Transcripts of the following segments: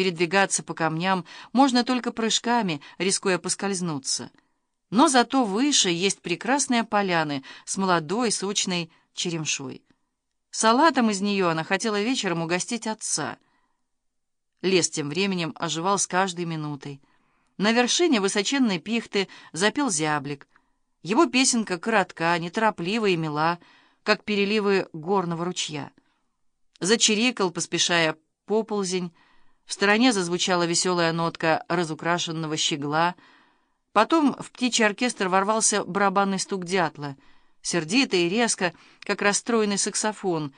Передвигаться по камням можно только прыжками, рискуя поскользнуться. Но зато выше есть прекрасные поляны с молодой, сочной черемшой. Салатом из нее она хотела вечером угостить отца. Лес тем временем оживал с каждой минутой. На вершине высоченной пихты запел зяблик. Его песенка коротка, нетороплива и мила, как переливы горного ручья. Зачирикал, поспешая поползень, в стороне зазвучала веселая нотка разукрашенного щегла. Потом в птичий оркестр ворвался барабанный стук дятла. Сердито и резко, как расстроенный саксофон,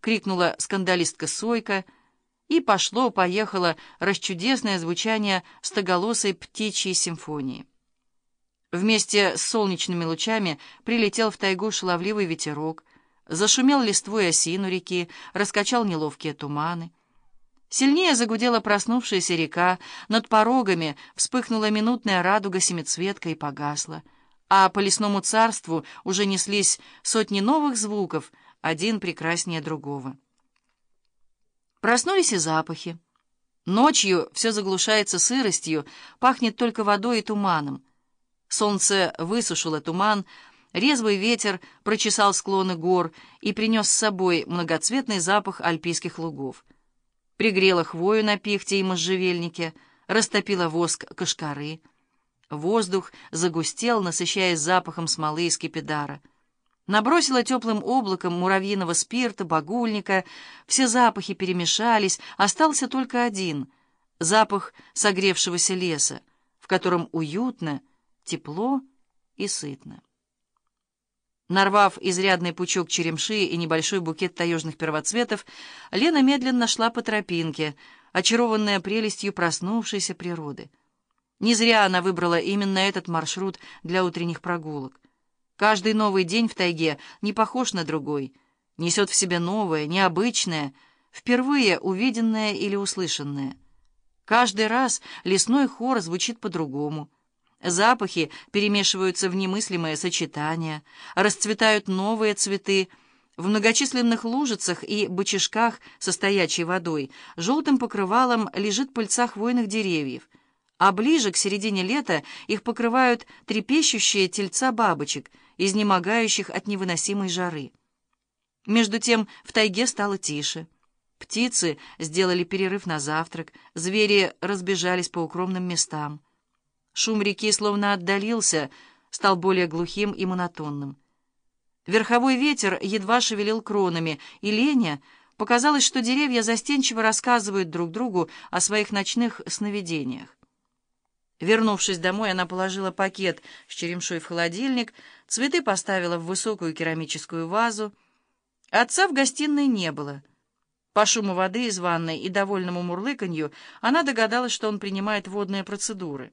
крикнула скандалистка Сойка, и пошло-поехало расчудесное звучание стоголосой птичьей симфонии. Вместе с солнечными лучами прилетел в тайгу шаловливый ветерок, зашумел листвой осину реки, раскачал неловкие туманы. Сильнее загудела проснувшаяся река, над порогами вспыхнула минутная радуга семицветка и погасла, а по лесному царству уже неслись сотни новых звуков, один прекраснее другого. Проснулись и запахи. Ночью все заглушается сыростью, пахнет только водой и туманом. Солнце высушило туман, резвый ветер прочесал склоны гор и принес с собой многоцветный запах альпийских лугов пригрела хвою на пихте и можжевельнике, растопила воск кашкары. Воздух загустел, насыщаясь запахом смолы и скипидара. Набросила теплым облаком муравьиного спирта, багульника. Все запахи перемешались, остался только один — запах согревшегося леса, в котором уютно, тепло и сытно. Нарвав изрядный пучок черемши и небольшой букет таежных первоцветов, Лена медленно шла по тропинке, очарованная прелестью проснувшейся природы. Не зря она выбрала именно этот маршрут для утренних прогулок. Каждый новый день в тайге не похож на другой, несет в себе новое, необычное, впервые увиденное или услышанное. Каждый раз лесной хор звучит по-другому — Запахи перемешиваются в немыслимые сочетания, расцветают новые цветы. В многочисленных лужицах и бочишках со стоячей водой желтым покрывалом лежит пыльца хвойных деревьев, а ближе к середине лета их покрывают трепещущие тельца бабочек, изнемогающих от невыносимой жары. Между тем в тайге стало тише. Птицы сделали перерыв на завтрак, звери разбежались по укромным местам. Шум реки словно отдалился, стал более глухим и монотонным. Верховой ветер едва шевелил кронами, и Леня показалось, что деревья застенчиво рассказывают друг другу о своих ночных сновидениях. Вернувшись домой, она положила пакет с черемшой в холодильник, цветы поставила в высокую керамическую вазу. Отца в гостиной не было. По шуму воды из ванной и довольному мурлыканью она догадалась, что он принимает водные процедуры.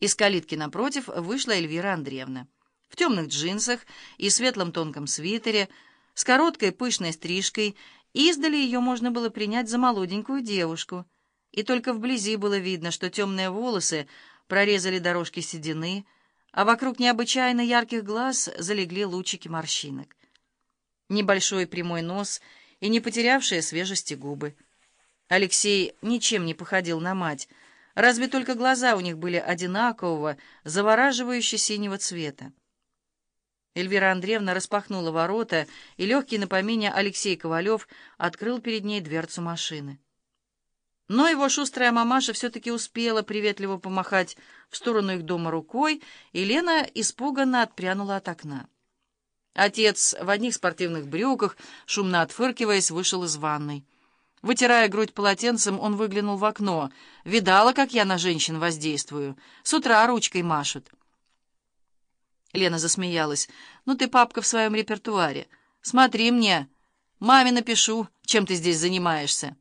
Из калитки напротив вышла Эльвира Андреевна. В темных джинсах и светлом тонком свитере, с короткой пышной стрижкой, издали ее можно было принять за молоденькую девушку. И только вблизи было видно, что темные волосы прорезали дорожки седины, а вокруг необычайно ярких глаз залегли лучики морщинок. Небольшой прямой нос и не потерявшие свежести губы. Алексей ничем не походил на мать, Разве только глаза у них были одинакового, завораживающе синего цвета. Эльвира Андреевна распахнула ворота, и легкий на помине Алексей Ковалев открыл перед ней дверцу машины. Но его шустрая мамаша все-таки успела приветливо помахать в сторону их дома рукой, и Лена испуганно отпрянула от окна. Отец в одних спортивных брюках, шумно отфыркиваясь, вышел из ванной. Вытирая грудь полотенцем, он выглянул в окно. «Видала, как я на женщин воздействую? С утра ручкой машут». Лена засмеялась. «Ну ты, папка, в своем репертуаре. Смотри мне. Маме напишу, чем ты здесь занимаешься».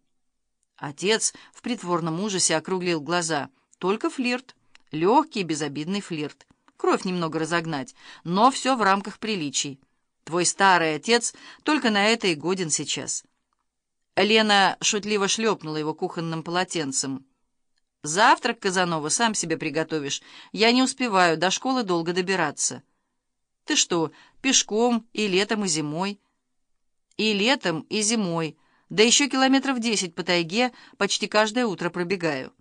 Отец в притворном ужасе округлил глаза. «Только флирт. Легкий, безобидный флирт. Кровь немного разогнать, но все в рамках приличий. Твой старый отец только на это и годен сейчас». Лена шутливо шлепнула его кухонным полотенцем. «Завтрак, Казанова, сам себе приготовишь. Я не успеваю, до школы долго добираться». «Ты что, пешком и летом, и зимой?» «И летом, и зимой. Да еще километров десять по тайге почти каждое утро пробегаю.